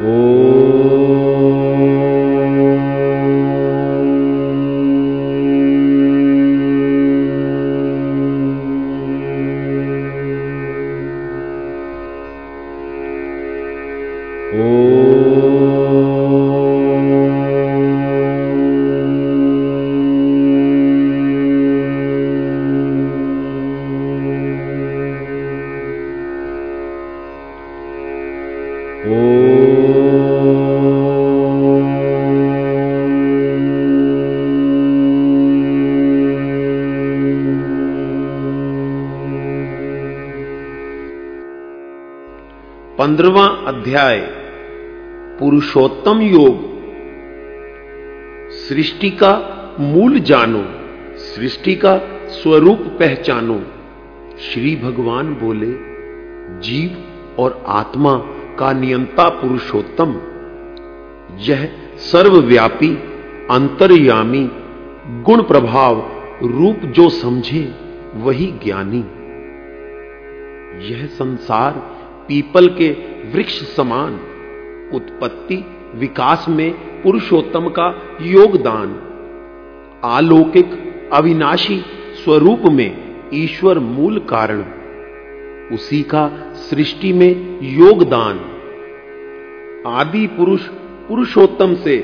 ओ पंद्रवा अध्याय, पुरुषोत्तम योग। सृष्टि का मूल जानो, सृष्टि का स्वरूप पहचानो। श्री भगवान बोले, जीव और आत्मा का नियंता पुरुषोत्तम, यह सर्वव्यापी, अंतर्यामी, गुण प्रभाव रूप जो समझे, वही ज्ञानी। यह संसार पीपल के वृक्ष समान, उत्पत्ति विकास में पुरुषोत्तम का योगदान। आलौकिक अविनाशी स्वरूप में ईश्वर मूल कारण, उसी का सृष्टि में योगदान। आदि पुरुष पुरुषोत्तम से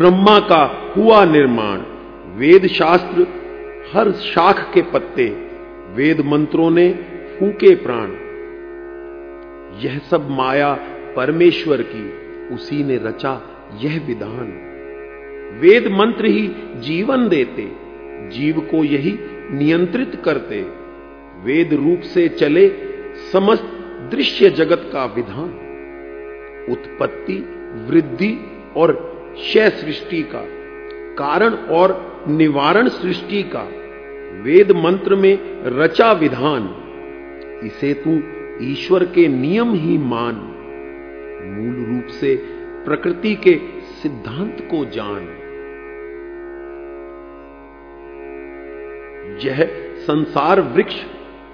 ब्रह्मा का हुआ निर्माण वेद शास्त्र हर शाख के पत्ते वेद मंत्रों ने फूके प्राण। यह सब माया परमेश्वर की, उसी ने रचा यह विधान। वेद मंत्र ही जीवन देते, जीव को यही नियंत्रित करते। वेद रूप से चले समस्त दृश्य जगत का विधान। उत्पत्ति, वृद्धि और क्षय सृष्टि का, कारण और निवारण सृष्टि का, वेद मंत्र में रचा विधान। इसे तू ईश्वर के नियम ही मान। मूल रूप से प्रकृति के सिद्धांत को जान। यह संसार वृक्ष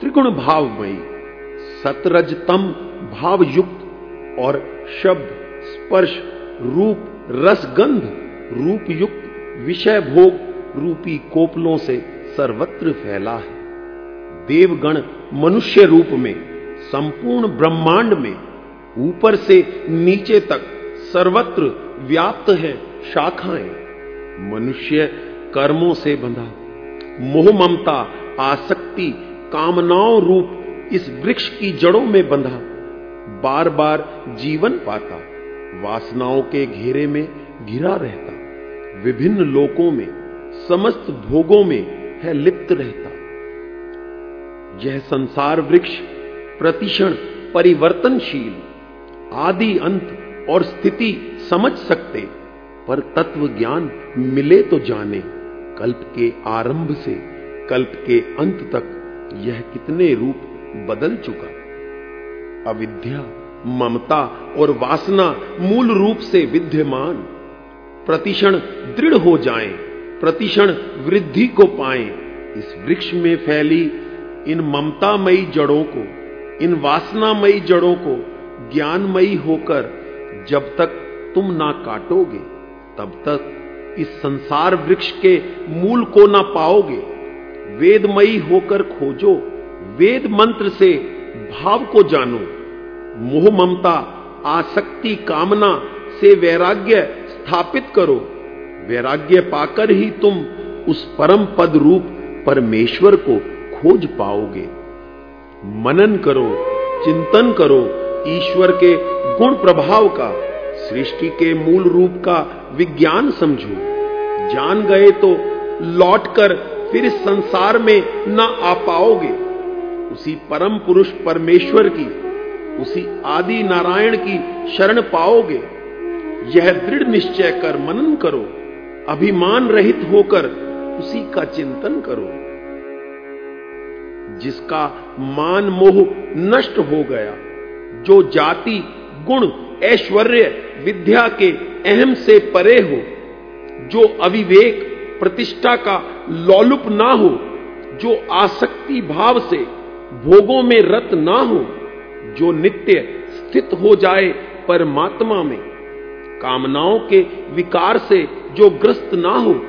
त्रिगुण भावमयी सतरजतम भाव युक्त और शब्द, स्पर्श, रूप रस गंध रूप युक्त विषय भोग रूपी कोपलों से सर्वत्र फैला है। देवगण मनुष्य रूप में संपूर्ण ब्रह्मांड में ऊपर से नीचे तक सर्वत्र व्याप्त है, शाखाएँ। मनुष्य कर्मों से बंधा, मोह ममता, आसक्ति, कामनाओं रूप इस वृक्ष की जड़ों में बंधा बार बार जीवन पाता, वासनाओं के घेरे में घिरा रहता, विभिन्न लोकों में, समस्त भोगों में है लिप्त रहता। यह संसार वृक्ष प्रतिक्षण परिवर्तनशील आदि अंत और स्थिति समझ सकते पर तत्व ज्ञान मिले तो जाने। कल्प के आरंभ से कल्प के अंत तक यह कितने रूप बदल चुका। अविद्या ममता और वासना मूल रूप से विद्यमान। प्रतिक्षण दृढ़ हो जाएँ, प्रतिक्षण वृद्धि को पाएँ। इस वृक्ष में फैली इन ममतामयी जड़ों को इन वासनामयी जड़ों को ज्ञानमयी होकर जब तक तुम ना काटोगे, तब तक इस संसार वृक्ष के मूल को ना पाओगे। वेदमयी होकर खोजो, वेद मंत्र से भाव को जानो। मोह ममता, आसक्ति, कामना से वैराग्य स्थापित करो। वैराग्य पाकर ही तुम उस परम पद रूप परमेश्वर को खोज पाओगे। मनन करो, चिंतन करो ईश्वर के गुण प्रभाव का, सृष्टि के मूल रूप का विज्ञान समझो। जान गए तो लौटकर फिर संसार में न आ पाओगे। उसी परम पुरुष परमेश्वर की, उसी आदि नारायण की शरण पाओगे। यह दृढ़ निश्चय कर मनन करो, अभिमान रहित होकर उसी का चिंतन करो। जिसका मान मोह नष्ट हो गया, जो जाति, गुण, ऐश्वर्य, विद्या के अहम से परे हो, जो अविवेक, प्रतिष्ठा का लौलुप ना हो, जो आसक्ति भाव से भोगों में रत ना हो, जो नित्य स्थित हो जाए परमात्मा में, कामनाओं के विकार से जो ग्रस्त ना हो,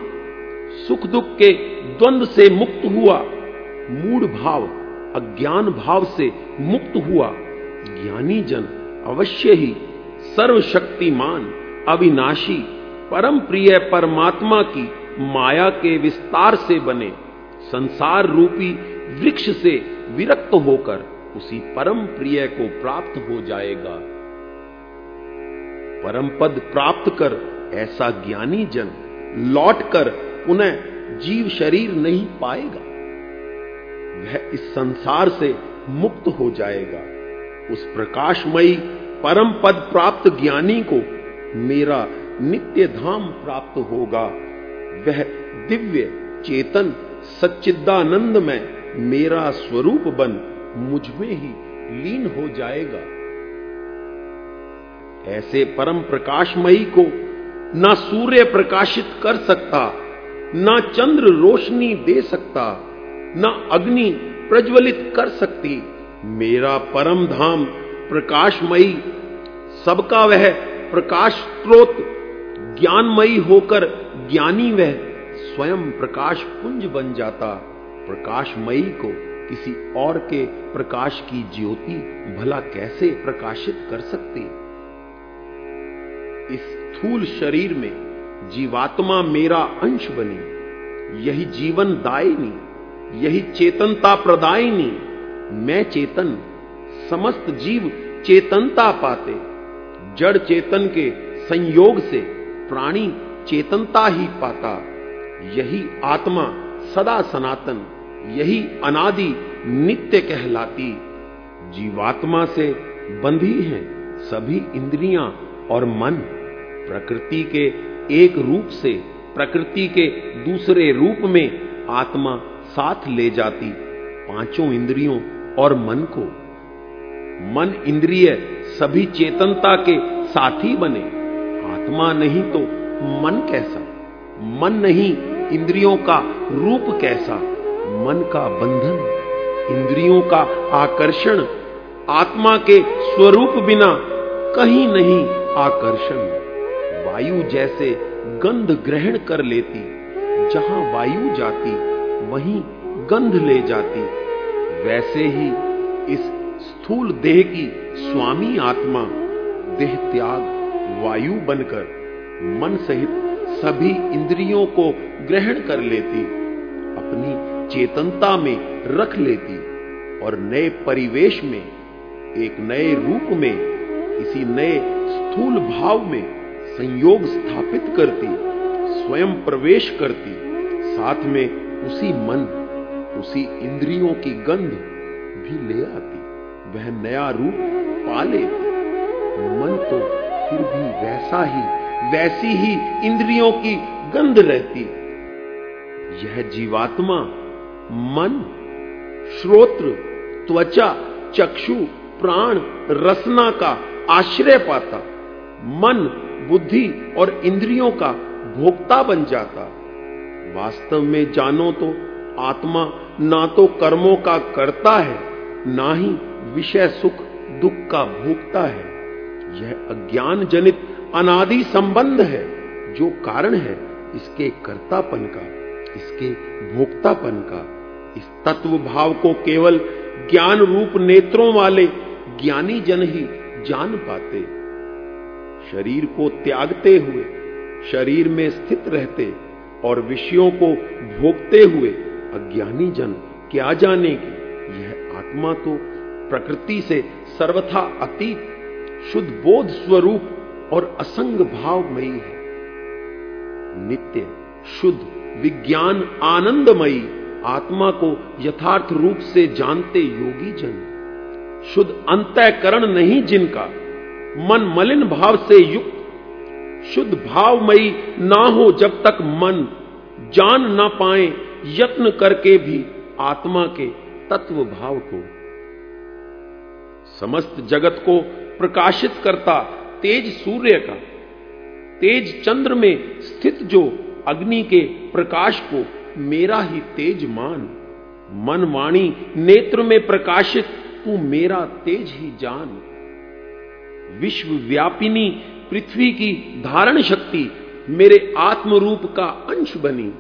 सुख दुख के द्वंद से मुक्त हुआ मूड भाव, अज्ञान भाव से मुक्त हुआ। ज्ञानी जन, अवश्य ही सर्वशक्तिमान, अविनाशी, परम प्रिय परमात्मा की माया के विस्तार से बने, संसार रूपी वृक्ष से विरक्त होकर उसी परम प्रिय को प्राप्त हो जाएगा। परम पद प्राप्त कर ऐसा ज्ञानी जन लौटकर पुनः जीव शरीर नहीं पाएगा। वह इस संसार से मुक्त हो जाएगा। उस प्रकाशमयी परम पद प्राप्त ज्ञानी को मेरा नित्य धाम प्राप्त होगा। वह दिव्य चेतन सच्चिदानंद में मेरा स्वरूप बन मुझमें ही लीन हो जाएगा। ऐसे परम प्रकाशमयी को ना सूर्य प्रकाशित कर सकता, ना चंद्र रोशनी दे सकता ना अग्नि प्रज्वलित कर सकती। मेरा परम धाम प्रकाशमयी, सबका वह प्रकाश स्रोत ज्ञानमयी होकर ज्ञानी वह स्वयं प्रकाश पुंज बन जाता। प्रकाशमयी को किसी और के प्रकाश की ज्योति भला कैसे प्रकाशित कर सकती? इस स्थूल शरीर में जीवात्मा मेरा अंश बनी, यही जीवन दायिनी। यही चेतनता प्रदायिनी मैं चेतन, समस्त जीव चेतनता पाते। जड़ चेतन के संयोग से प्राणी चेतनता ही पाता। यही आत्मा सदा सनातन, यही अनादि नित्य कहलाती। जीवात्मा से बंधी हैं सभी इंद्रियाँ और मन। प्रकृति के एक रूप से प्रकृति के दूसरे रूप में आत्मा साथ ले जाती पाँचों इंद्रियों और मन को। मन इंद्रिय सभी चेतनता के साथी बने। आत्मा नहीं तो मन कैसा? मन नहीं इंद्रियों का रूप कैसा? मन का बंधन, इंद्रियों का आकर्षण, आत्मा के स्वरूप बिना कहीं नहीं आकर्षण। वायु जैसे गंध ग्रहण कर लेती, जहाँ वायु जाती वहीं गंध ले जाती। वैसे ही इस स्थूल देह की स्वामी आत्मा देह त्याग, वायु बनकर, मन सहित सभी इंद्रियों को ग्रहण कर लेती, अपनी चेतनता में रख लेती और नए परिवेश में, एक नए रूप में किसी नए स्थूल भाव में संयोग स्थापित करती, स्वयं प्रवेश करती, साथ में उसी मन, उसी इंद्रियों की गंध भी ले आती। वह नया रूप पा लेती मन तो फिर भी वैसा ही, वैसी ही इंद्रियों की गंध रहती। यह जीवात्मा, मन, श्रोत्र, त्वचा, चक्षु, प्राण, रसना का आश्रय पाता। मन, बुद्धि और इंद्रियों का भोक्ता बन जाता। वास्तव में जानो तो आत्मा ना तो कर्मों का करता है, ना ही विषय सुख दुख का भोगता है। यह अज्ञान जनित अनादि संबंध है, जो कारण है इसके कर्तापन का, इसके भोक्तापन का। इस तत्व भाव को केवल ज्ञान रूप नेत्रों वाले ज्ञानी जन ही जान पाते। शरीर को त्यागते हुए शरीर में स्थित रहते और विषयों को भोगते हुए अज्ञानी जन क्या जाने की, यह आत्मा तो प्रकृति से सर्वथा अतीत, शुद्ध बोध स्वरूप और असंग भावमयी है। नित्य, शुद्ध, विज्ञान आनंदमयी आत्मा को यथार्थ रूप से जानते योगी जन। शुद्ध अंतःकरण नहीं जिनका, मन मलिन भाव से युक्त शुद्ध भावमयी ना हो जब तक मन जान ना पाए यत्न करके भी आत्मा के तत्व भाव को। समस्त जगत को प्रकाशित करता तेज सूर्य का, तेज चंद्र में स्थित जो अग्नि के प्रकाश को मेरा ही तेज मान। मन वाणी नेत्र में प्रकाशित तू मेरा तेज ही जान। विश्व व्यापिनी पृथ्वी की धारण शक्ति मेरे आत्म रूप का अंश बनी।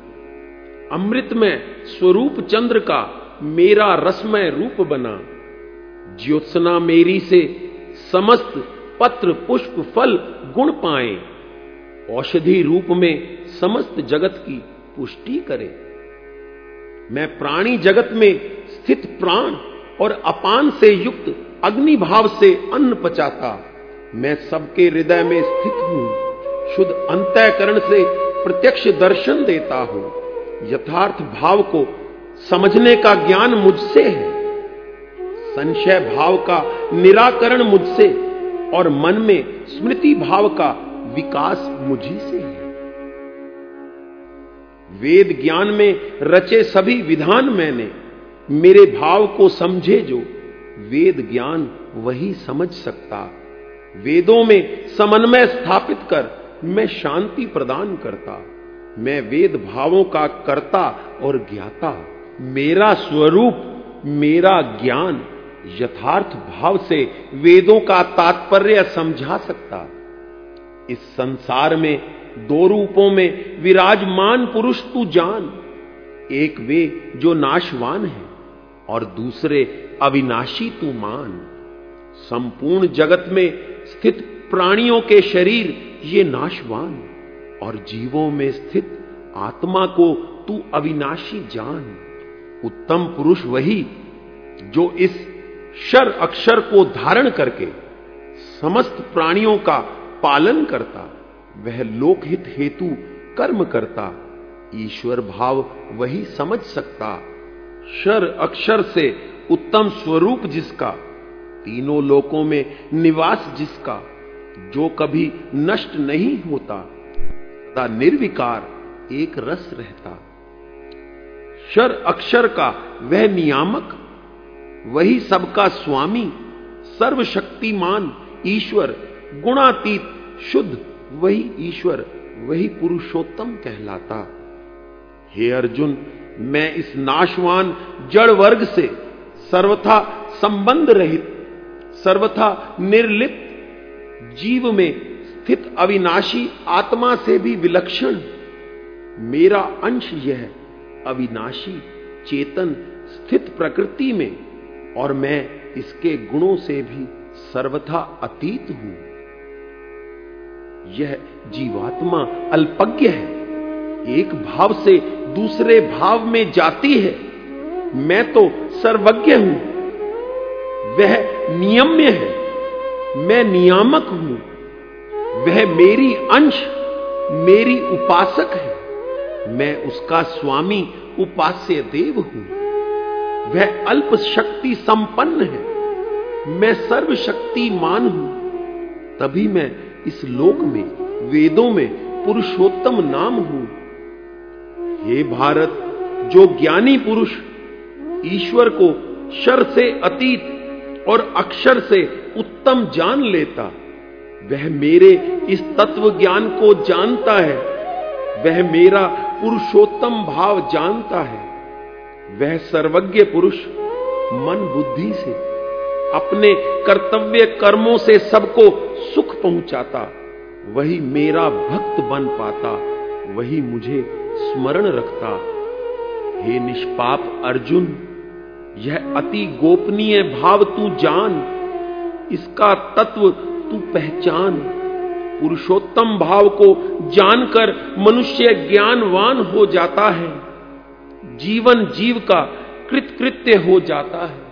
अमृत में स्वरूप चंद्र का मेरा रसमय रूप बना। ज्योत्सना मेरी से समस्त पत्र, पुष्प, फल, गुण पाए। औषधि रूप में समस्त जगत की पुष्टि करे। मैं प्राणी जगत में स्थित प्राण और अपान से युक्त अग्नि भाव से अन्न पचाता। मैं सबके हृदय में स्थित हूँ। शुद्ध अंतःकरण से प्रत्यक्ष दर्शन देता हूँ। यथार्थ भाव को समझने का ज्ञान मुझसे है। संशय भाव का निराकरण मुझसे और मन में स्मृति भाव का विकास मुझी से है। वेद ज्ञान में रचे सभी विधान मैंने। मेरे भाव को समझे जो वेद ज्ञान वही समझ सकता वेदों में समन्वय स्थापित कर मैं शांति प्रदान करता। मैं वेद भावों का कर्ता और ज्ञाता। मेरा स्वरूप, मेरा ज्ञान यथार्थ भाव से वेदों का तात्पर्य समझा सकता। इस संसार में दो रूपों में विराजमान पुरुष तू जान। एक वे जो नाशवान है और दूसरे अविनाशी तू मान। संपूर्ण जगत में स्थित प्राणियों के शरीर, ये नाशवान। और जीवों में स्थित आत्मा को तू अविनाशी जान। उत्तम पुरुष वही, जो इस शर अक्षर को धारण करके समस्त प्राणियों का पालन करता, वह लोकहित हेतु कर्म करता, ईश्वर भाव वही समझ सकता। शर अक्षर से उत्तम स्वरूप जिसका तीनों लोकों में निवास जिसका, जो कभी नष्ट नहीं होता, सदा निर्विकार एक रस रहता। शर अक्षर का वह नियामक, वही सबका स्वामी, सर्वशक्तिमान ईश्वर, गुणातीत शुद्ध, वही ईश्वर, वही पुरुषोत्तम कहलाता। हे अर्जुन, मैं इस नाशवान जड़ वर्ग से सर्वथा संबंध रहित सर्वथा निर्लिप्त, जीव में स्थित अविनाशी आत्मा से भी विलक्षण। मेरा अंश यह अविनाशी चेतन स्थित प्रकृति में, और मैं इसके गुणों से भी सर्वथा अतीत हूँ। यह जीवात्मा अल्पज्ञ है, एक भाव से दूसरे भाव में जाती है। मैं तो सर्वज्ञ हूँ। वह नियम्य है। मैं नियामक हूँ। वह मेरी अंश, मेरी उपासक है। मैं उसका स्वामी, उपास्य देव हूँ। वह अल्प शक्ति संपन्न है। मैं सर्वशक्तिमान हूँ। तभी मैं इस लोक में, वेदों में, पुरुषोत्तम नाम हूँ। हे भारत, जो ज्ञानी पुरुष, ईश्वर को शर से अतीत और अक्षर से उत्तम जान लेता। वह मेरे इस तत्व ज्ञान को जानता है। वह मेरा पुरुषोत्तम भाव जानता है। वह सर्वज्ञ पुरुष मन बुद्धि से, अपने कर्तव्य कर्मों से सबको सुख पहुंचाता। वही मेरा भक्त बन पाता। वही मुझे स्मरण रखता। हे निष्पाप अर्जुन यह अति गोपनीय भाव तू जान, इसका तत्व तू पहचान। पुरुषोत्तम भाव को जानकर मनुष्य ज्ञानवान हो जाता है, जीवन जीव का कृतकृत्य हो जाता है।